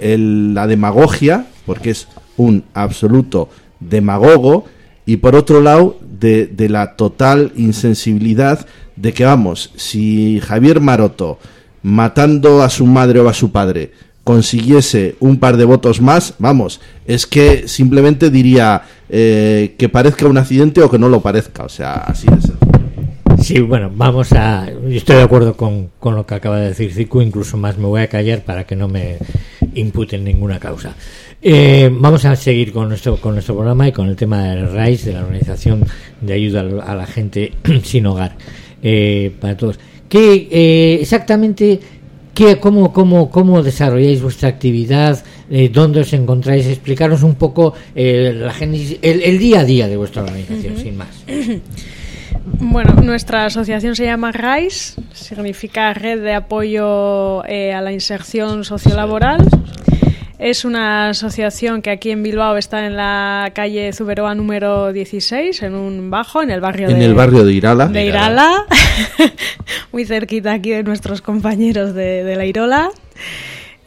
el- la demagogia, porque es un absoluto demagogo, y por otro lado, de, de la total insensibilidad de que, vamos, si Javier Maroto, matando a su madre o a su padre, consiguiese un par de votos más, vamos, es que simplemente diría eh, que parezca un accidente o que no lo parezca, o sea, así de sencillo. Sí, bueno, vamos a. Estoy de acuerdo con, con lo que acaba de decir Cicu, incluso más me voy a callar para que no me imputen ninguna causa. Eh, vamos a seguir con nuestro, con nuestro programa y con el tema del RAIS, de la Organización de Ayuda a la Gente Sin Hogar, eh, para todos. ¿Qué eh, exactamente, qué, cómo, cómo, cómo desarrolláis vuestra actividad? Eh, ¿Dónde os encontráis? Explicaros un poco eh, la génesis- el, el día a día de vuestra organización, sin más. Bueno, nuestra asociación se llama RISE, significa Red de Apoyo eh, a la Inserción Sociolaboral. Es una asociación que aquí en Bilbao está en la calle Zuberoa número 16, en un bajo, en el barrio En de el barrio de Irala. de Irala, muy cerquita aquí de nuestros compañeros de, de la Irola.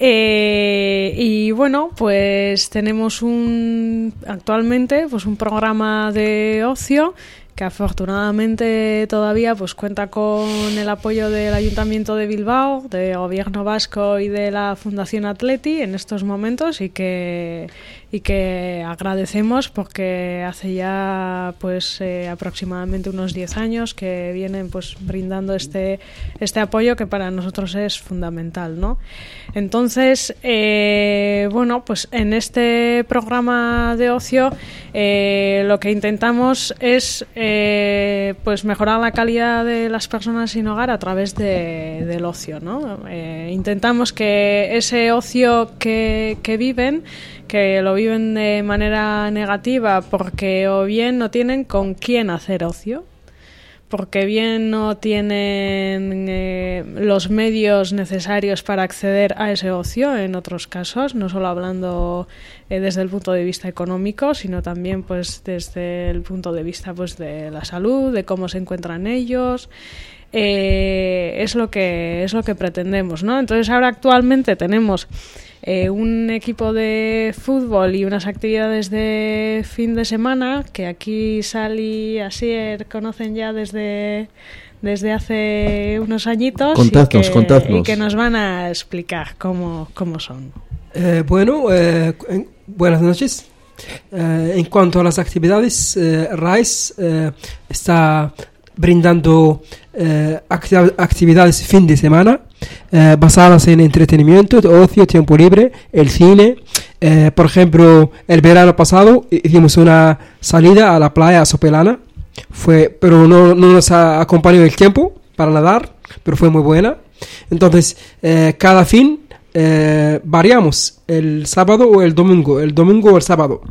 Eh, y bueno, pues tenemos un actualmente pues un programa de ocio que afortunadamente todavía pues cuenta con el apoyo del Ayuntamiento de Bilbao, del Gobierno Vasco y de la Fundación Atleti en estos momentos y que y que agradecemos porque hace ya pues eh, aproximadamente unos 10 años que vienen pues brindando este este apoyo que para nosotros es fundamental, ¿no? Entonces, eh, bueno, pues en este programa de ocio eh, lo que intentamos es pues mejorar la calidad de las personas sin hogar a través de- del ocio, ¿no? Intentamos que ese ocio que, que viven que lo viven de manera negativa porque o bien no tienen con quién hacer ocio, porque bien no tienen eh, los medios necesarios para acceder a ese ocio en otros casos, no solo hablando eh, desde el punto de vista económico, sino también pues desde el punto de vista pues de la salud, de cómo se encuentran ellos. Eh, es lo que es lo que pretendemos, ¿no? Entonces ahora actualmente tenemos eh, un equipo de fútbol y unas actividades de fin de semana que aquí Sal y Asier conocen ya desde, desde hace unos añitos Contadnos, y, que, contadnos. y que nos van a explicar cómo, cómo son. Eh, bueno, eh, en- buenas noches. Eh, en cuanto a las actividades, eh, RISE eh, está brindando eh, acti- actividades fin de semana eh, basadas en entretenimiento, ocio, tiempo libre, el cine. Eh, por ejemplo, el verano pasado hicimos una salida a la playa Sopelana, fue, pero no, no nos ha acompañado el tiempo para nadar, pero fue muy buena. Entonces, cada fin variamos el sábado o el domingo, el domingo o el sábado.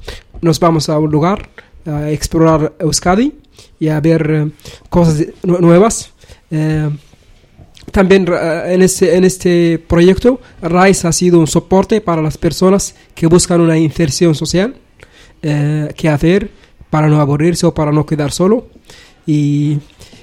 Nos vamos a un lugar a explorar Euskadi y a ver eh, cosas nu- nuevas. Eh, también eh, en este, en este proyecto, RISE ha sido un soporte para las personas que buscan una inserción social, eh, qué hacer para no aburrirse o para no quedar solo. Y,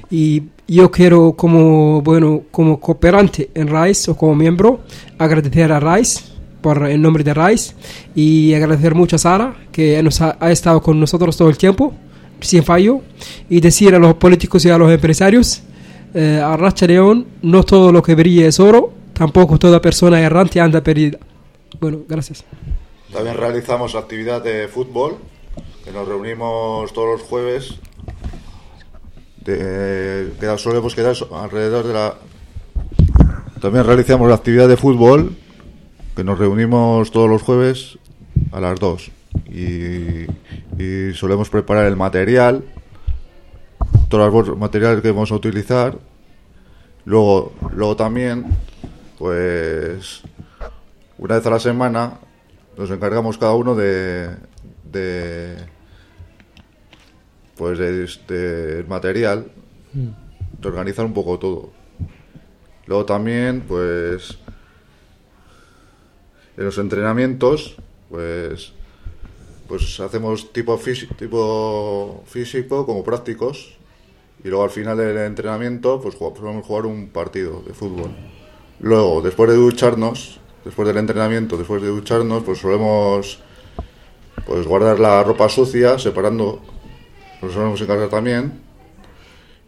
y yo quiero como, bueno, como cooperante en RISE o como miembro agradecer a RISE por el nombre de RISE y agradecer mucho a Sara que nos ha, ha estado con nosotros todo el tiempo sin fallo y decir a los políticos y a los empresarios eh, a Racha León no todo lo que brilla es oro tampoco toda persona errante anda perdida bueno gracias También realizamos actividad de fútbol, que nos reunimos todos los jueves de, queda- solemos quedar alrededor de la... También realizamos la actividad de fútbol, que nos reunimos todos los jueves a las 2. Y, y solemos preparar el material, todos los materiales que vamos a utilizar. Luego, luego también, pues, una vez a la semana nos encargamos cada uno de, de pues de, de material de organizar un poco todo luego también pues en los entrenamientos pues pues hacemos tipo físico, tipo físico como prácticos y luego al final del entrenamiento pues solemos jugar un partido de fútbol. Luego después de ducharnos después del entrenamiento después de ducharnos pues solemos pues guardar la ropa sucia separando nos solemos encargar también.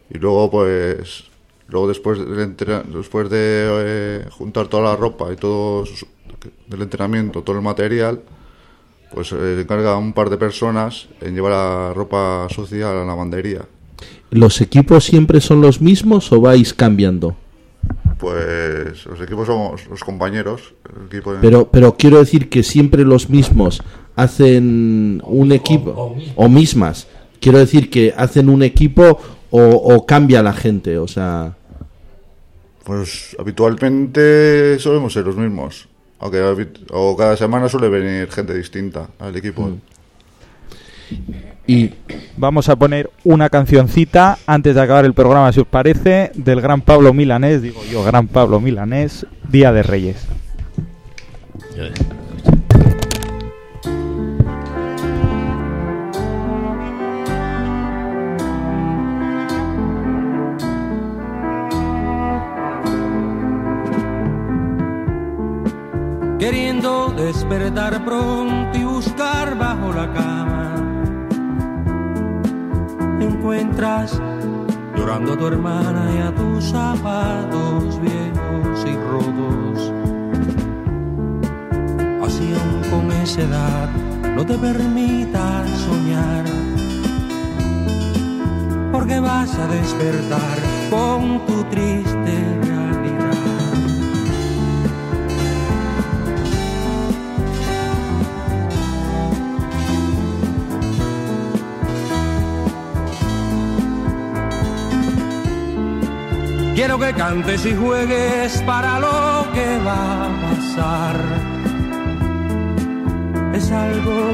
Y luego pues luego después del después de eh, juntar toda la ropa y todo del entrenamiento todo el material pues eh, se encarga un par de personas en llevar la ropa sucia a la lavandería ¿Los equipos siempre son los mismos o vais cambiando? pues los equipos somos los compañeros el equipo de- Pero, pero quiero decir que siempre los mismos hacen un equipo o mismas. Quiero decir que hacen un equipo o, o cambia la gente, o sea, Pues habitualmente solemos ser los mismos. Aunque o cada semana suele venir gente distinta al equipo. y Vamos a poner una cancioncita antes de acabar el programa, si os parece, del gran Pablo Milanés, digo yo, gran Pablo Milanés, Día de Reyes. Queriendo despertar pronto y buscar bajo la cama. Encuentras llorando a tu hermana y a tus zapatos viejos y rotos. Así aún con esa edad no te permitas soñar. Porque vas a despertar con tu triste Quiero que cantes y juegues para lo que va a pasar. Es algo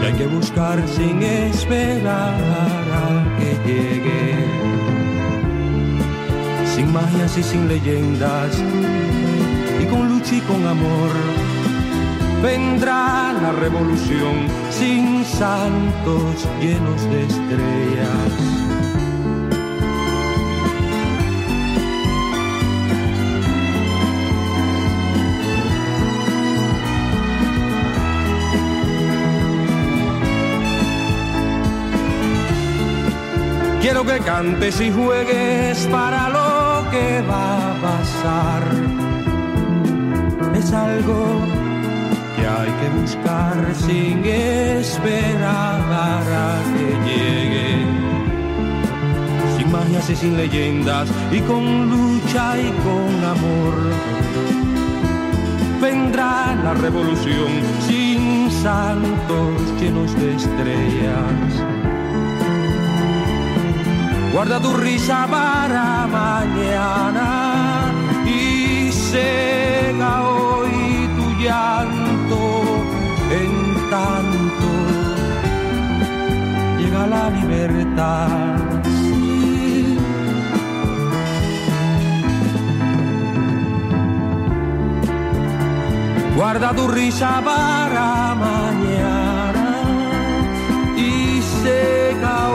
que hay que buscar sin esperar a que llegue. Sin magias y sin leyendas, y con lucha y con amor. Vendrá la revolución sin santos llenos de estrellas. Quiero que cantes y juegues para lo que va a pasar. Es algo que hay que buscar sin esperar a que llegue. Sin magias y sin leyendas y con lucha y con amor. Vendrá la revolución sin santos llenos de estrellas. Guarda tu risa para mañana y seca hoy tu llanto en tanto llega la libertad. Guarda tu risa para mañana y seca hoy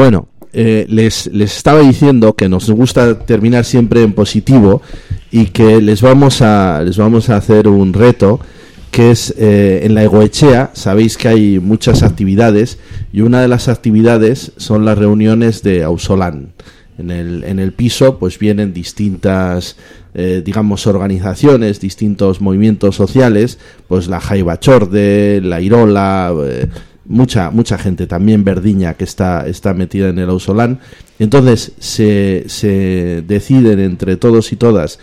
Bueno, eh, les, les estaba diciendo que nos gusta terminar siempre en positivo y que les vamos a, les vamos a hacer un reto que es eh, en la Egoechea, sabéis que hay muchas actividades y una de las actividades son las reuniones de Ausolán. En el, en el piso pues vienen distintas, eh, digamos, organizaciones, distintos movimientos sociales, pues la Jaiba Chorde, la Irola, mucha, mucha gente, también Verdiña que está, está metida en el Ausolán. Entonces se, se deciden entre todos y todas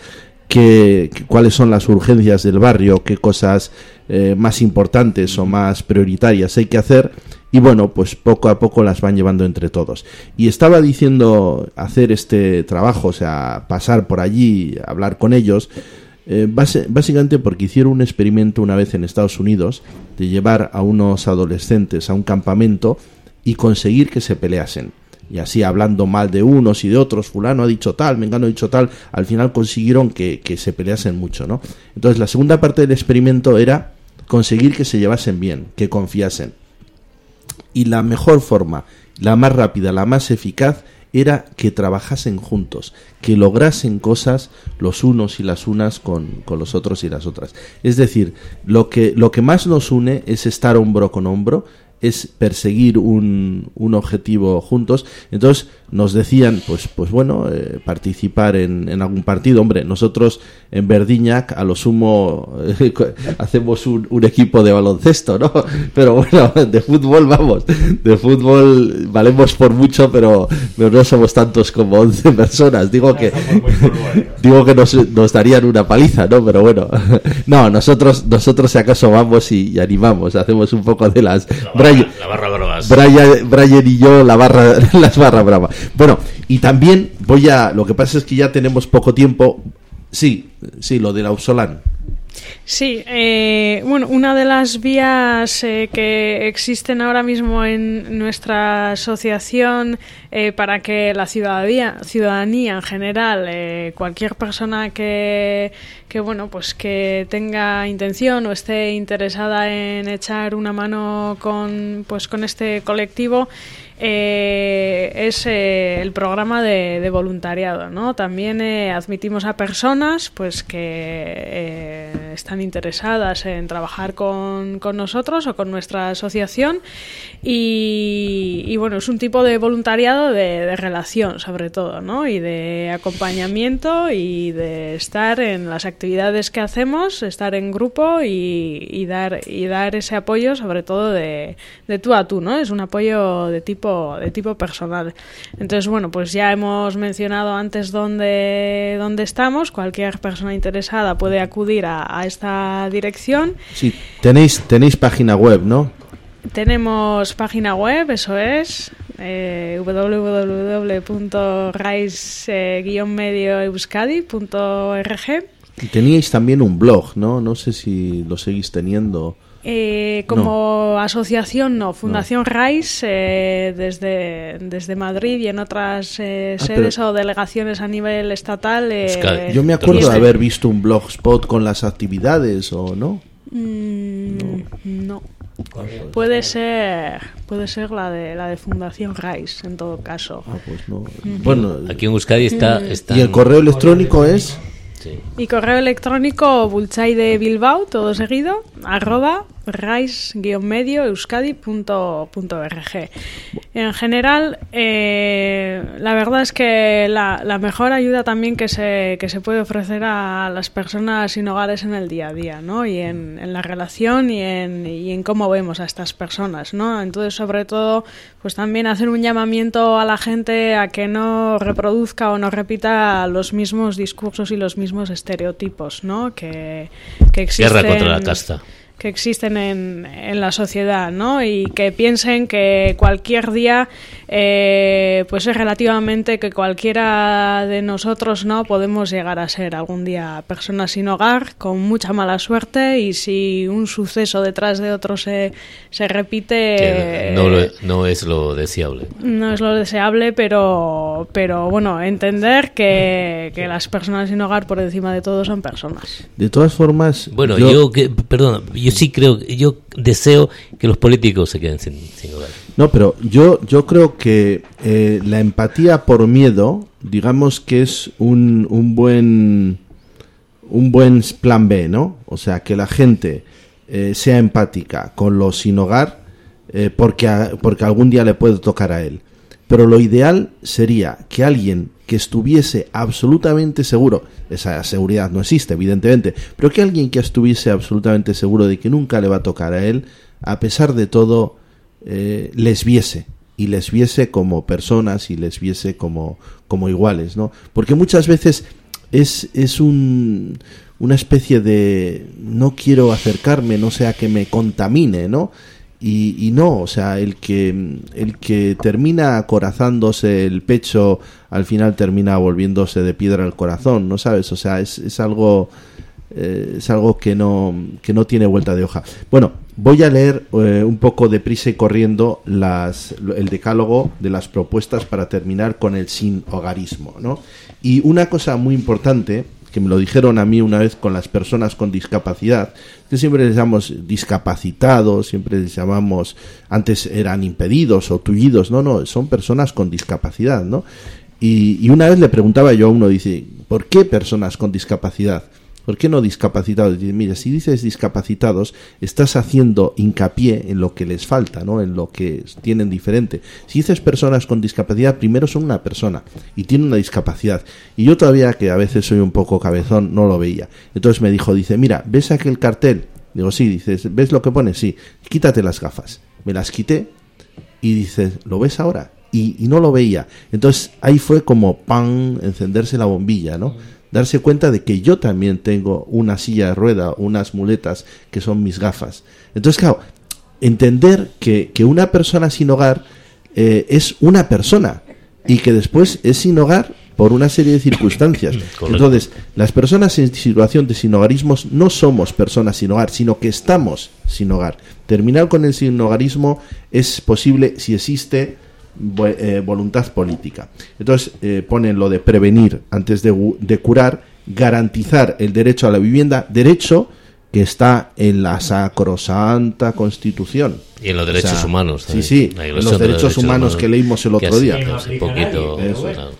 qué- cuáles son las urgencias del barrio, qué cosas eh, más importantes o más prioritarias hay que hacer y bueno, pues poco a poco las van llevando entre todos. Y estaba diciendo hacer este trabajo, o sea, pasar por allí, hablar con ellos, eh, básicamente porque hicieron un experimento una vez en Estados Unidos de llevar a unos adolescentes a un campamento y conseguir que se peleasen. Y así hablando mal de unos y de otros, fulano ha dicho tal, mengano ha dicho tal, al final consiguieron que, que se peleasen mucho, ¿no? Entonces la segunda parte del experimento era conseguir que se llevasen bien, que confiasen. Y la mejor forma, la más rápida, la más eficaz, era que trabajasen juntos, que lograsen cosas los unos y las unas con, con los otros y las otras. Es decir, lo que, lo que más nos une es estar hombro con hombro, es perseguir un, un objetivo juntos. Entonces nos decían, pues, pues bueno, eh, participar en, en algún partido. Hombre, nosotros en Verdiñac a lo sumo eh, hacemos un, un equipo de baloncesto, ¿no? Pero bueno, de fútbol vamos, de fútbol valemos por mucho, pero, pero no somos tantos como 11 personas. Digo que digo que nos, nos darían una paliza, ¿no? Pero bueno, no, nosotros nosotros si acaso vamos y, y animamos, hacemos un poco de las Brian, La barra. Brian, Brian y yo la barra las barra brava. Bueno, y también voy a lo que pasa es que ya tenemos poco tiempo. Sí, sí, lo del Ausolán. Sí, eh, bueno, una de las vías eh, que existen ahora mismo en nuestra asociación eh, para que la ciudadanía, ciudadanía en general, eh, cualquier persona que, que bueno, pues que tenga intención o esté interesada en echar una mano con, pues con este colectivo, eh, es eh, el programa de, voluntariado, ¿no? También eh, admitimos a personas, pues que eh, están interesadas en trabajar con, con nosotros o con nuestra asociación y, y, bueno, es un tipo de voluntariado de, de relación, sobre todo, ¿no? Y de acompañamiento y de estar en las actividades que hacemos, estar en grupo y, y dar y dar ese apoyo, sobre todo de, de tú a tú, ¿no? Es un apoyo de tipo de tipo personal. Entonces, bueno, pues ya hemos mencionado antes dónde, dónde estamos. Cualquier persona interesada puede acudir a, a esta dirección. Sí, tenéis tenéis página web, ¿no? Tenemos página web, eso es eh, www.rise-medioeuskadi.org. Y teníais también un blog, ¿no? No sé si lo seguís teniendo. Eh, como asociación, no. Fundación RAIS, eh, desde, desde Madrid y en otras eh, Ah, sedes pero- o delegaciones a nivel estatal. eh. Yo me acuerdo de haber visto un blogspot con las actividades, ¿o no? Mm, no. Puede ser, puede ser la de la de Fundación RAIS, en todo caso. Ah, pues no. Bueno, Aquí en Euskadi está, está y el correo electrónico es sí. Y correo electrónico bulchay de Bilbao, todo seguido, arroba rais-medio-euskadi.org. En general, eh, la verdad es que la, la mejor ayuda también que se, que se puede ofrecer a las personas sin hogares en el día a día, ¿no? Y en, en la relación y en, y en cómo vemos a estas personas, ¿no? Entonces, sobre todo, pues también hacer un llamamiento a la gente a que no reproduzca o no repita los mismos discursos y los mismos estereotipos, ¿no? Que, que existen Guerra contra la casta. Que existen en, en la sociedad, ¿no? Y que piensen que cualquier día, eh, pues es relativamente que cualquiera de nosotros, ¿no? Podemos llegar a ser algún día personas sin hogar, con mucha mala suerte, y si un suceso detrás de otro se, se repite... Que no, lo- no es lo deseable. No es lo deseable, pero, pero bueno, entender que, que las personas sin hogar por encima de todo son personas. de todas formas. Bueno, yo, que, perdón, yo sí creo, yo deseo que los políticos se queden sin, hogar. No, pero yo, yo creo que eh, la empatía por miedo, digamos que es un, un buen un buen plan B, ¿no? O sea, que la gente eh, sea empática con los sin hogar eh, porque, porque algún día le puede tocar a él. Pero lo ideal sería que alguien que estuviese absolutamente seguro, esa seguridad no existe, evidentemente, pero que alguien que estuviese absolutamente seguro de que nunca le va a tocar a él, a pesar de todo, eh, les viese y les viese como personas y les viese como, como iguales, ¿no? Porque muchas veces es, es un, una especie de no quiero acercarme, no sea que me contamine, ¿no? Y, y no, o sea, el que, el que termina acorazándose el pecho, al final termina volviéndose de piedra el corazón, ¿no sabes? O sea, es, es algo eh, es algo que no, que no tiene vuelta de hoja. Bueno, voy a leer eh, un poco deprisa y corriendo las, el decálogo de las propuestas para terminar con el sin hogarismo. ¿no? Y una cosa muy importante, que me lo dijeron a mí una vez con las personas con discapacidad, que siempre les llamamos discapacitados, siempre les llamamos, antes eran impedidos o tullidos, no, no, son personas con discapacidad, ¿no? Y, y una vez le preguntaba yo a uno, dice, ¿por qué personas con discapacidad? ¿Por qué no discapacitados? Mira, si dices discapacitados, estás haciendo hincapié en lo que les falta, ¿no? En lo que tienen diferente. Si dices personas con discapacidad, primero son una persona y tienen una discapacidad. Y yo todavía, que a veces soy un poco cabezón, no lo veía. Entonces me dijo, dice, mira, ¿ves aquel cartel? Digo, sí, dices, ¿ves lo que pone? Sí, quítate las gafas. Me las quité y dices, ¿lo ves ahora? Y, y no lo veía. Entonces ahí fue como pan, encenderse la bombilla, ¿no? Darse cuenta de que yo también tengo una silla de rueda, unas muletas que son mis gafas. Entonces, claro, entender que, que una persona sin hogar eh, es una persona y que después es sin hogar por una serie de circunstancias. Entonces, las personas en situación de sin hogarismos no somos personas sin hogar, sino que estamos sin hogar. Terminar con el sin hogarismo es posible si existe eh, voluntad política. Entonces, eh, ponen lo de prevenir antes de, curar, garantizar el derecho a la vivienda, derecho que está en la sacrosanta Constitución. Y en los O derechos sea, humanos. Sí, también. sí, en los de derechos humanos que leímos el otro día. poquito, Eso claro,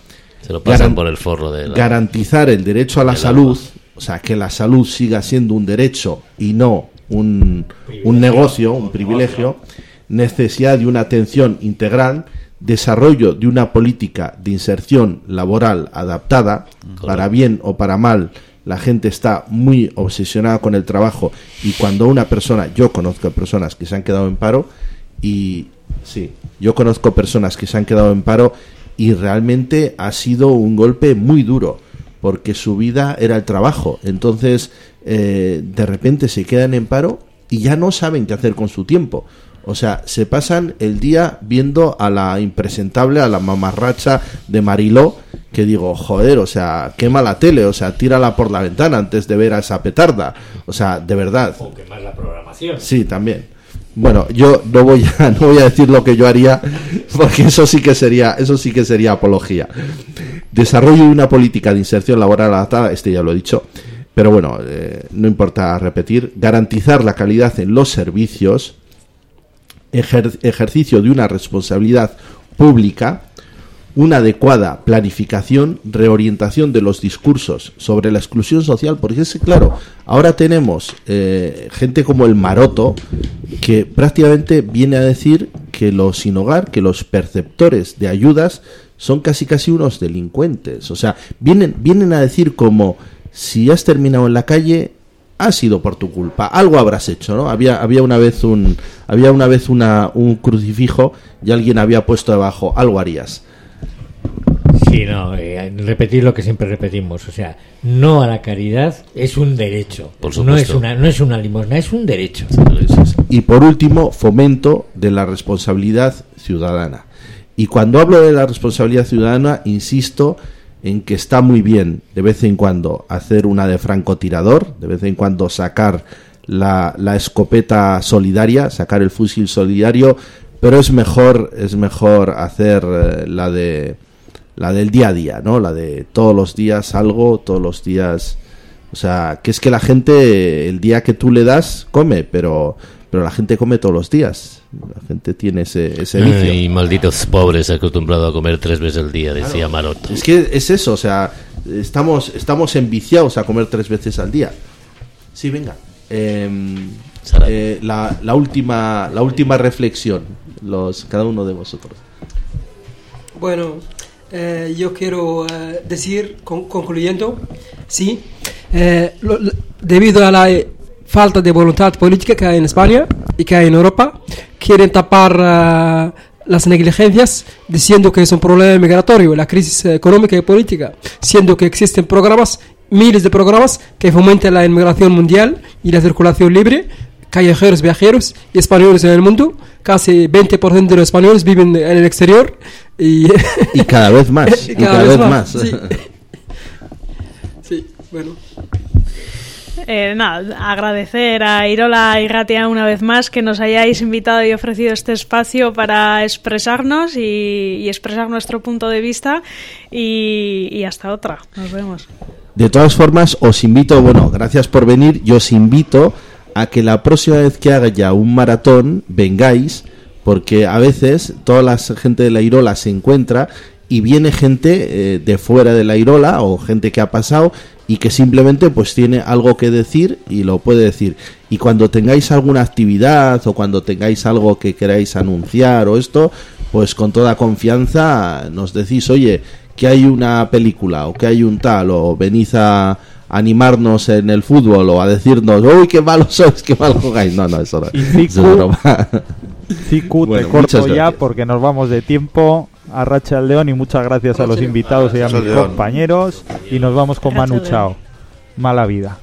se lo pasan Garan- por el forro de la... garantizar el derecho a la salud, o sea, que la salud siga siendo un derecho y no un, un negocio, un privilegio, necesidad de una atención integral, desarrollo de una política de inserción laboral adaptada, para bien o para mal, la gente está muy obsesionada con el trabajo y cuando una persona, yo conozco personas que se han quedado en paro y sí, yo conozco personas que se han quedado en paro y realmente ha sido un golpe muy duro porque su vida era el trabajo. Entonces, eh, de repente se quedan en paro y ya no saben qué hacer con su tiempo. O sea, se pasan el día viendo a la impresentable, a la mamarracha de Mariló, que digo, joder, o sea, quema la tele, o sea, tírala por la ventana antes de ver a esa petarda. O sea, de verdad. O quemar la programación. Sí, también. Bueno, yo no voy a no voy a decir lo que yo haría porque eso sí que sería eso sí que sería apología. Desarrollo de una política de inserción laboral adaptada, este ya lo he dicho, pero bueno, eh, no importa repetir, garantizar la calidad en los servicios, ejer- ejercicio de una responsabilidad pública, una adecuada planificación, reorientación de los discursos sobre la exclusión social, porque es claro, ahora tenemos eh, gente como el Maroto que prácticamente viene a decir que los sin hogar, que los perceptores de ayudas son casi casi unos delincuentes. O sea, vienen, vienen a decir como si has terminado en la calle, ha sido por tu culpa, algo habrás hecho, ¿no? Había, había una vez un, había una vez una, un crucifijo y alguien había puesto debajo, algo harías. Sí, no, eh, repetir lo que siempre repetimos, o sea, no a la caridad es un derecho, Por no es una no es una limosna, es un derecho. Y por último, fomento de la responsabilidad ciudadana. Y cuando hablo de la responsabilidad ciudadana, insisto en que está muy bien de vez en cuando hacer una de francotirador, de vez en cuando sacar la, la escopeta solidaria, sacar el fusil solidario, pero es mejor, es mejor hacer eh, la de la del día a día, ¿no? La de todos los días algo, todos los días o sea, que es que la gente, el día que tú le das, come, pero, pero la gente come todos los días. La gente tiene ese, ese vicio. Y malditos pobres acostumbrados a comer tres veces al día, decía Maroto. Es que es eso, o sea, estamos, estamos enviciados a comer tres veces al día. Sí, venga. Em, eh, la, la última, la última reflexión, los, cada uno de vosotros. Bueno, eh, yo quiero eh, decir, con- concluyendo, sí, eh, lo- lo- debido a la falta de voluntad política que hay en España y que hay en Europa, quieren tapar eh, las negligencias diciendo que es un problema migratorio, la crisis económica y política, siendo que existen programas, miles de programas que fomentan la inmigración mundial y la circulación libre, callejeros, viajeros y españoles en el mundo. Casi 20% de los españoles viven en el exterior y, Y cada vez más, y cada vez más. Sí. Sí, bueno. Eh, nada, agradecer a Irola y Ratia una vez más que nos hayáis invitado y ofrecido este espacio para expresarnos y, expresar nuestro punto de vista y, y hasta otra. Nos vemos. De todas formas, os invito, bueno, gracias por venir, yo os invito a que la próxima vez que haga ya un maratón, vengáis, porque a veces toda la gente de la Irola se encuentra y viene gente eh, de fuera de la Irola o gente que ha pasado y que simplemente pues tiene algo que decir y lo puede decir. Y cuando tengáis alguna actividad o cuando tengáis algo que queráis anunciar o esto, pues con toda confianza nos decís, oye, que hay una película o que hay un tal o venís a animarnos en el fútbol o a decirnos, uy, qué malos sois, qué mal jugáis. No, no, eso no. Y eso es Cicu- broma. Cicu, Bueno, te corto ya porque nos vamos de tiempo. A Racha al León y muchas gracias a los invitados y a mis compañeros. Y nos vamos con Racha Manu. Chao. Mala vida.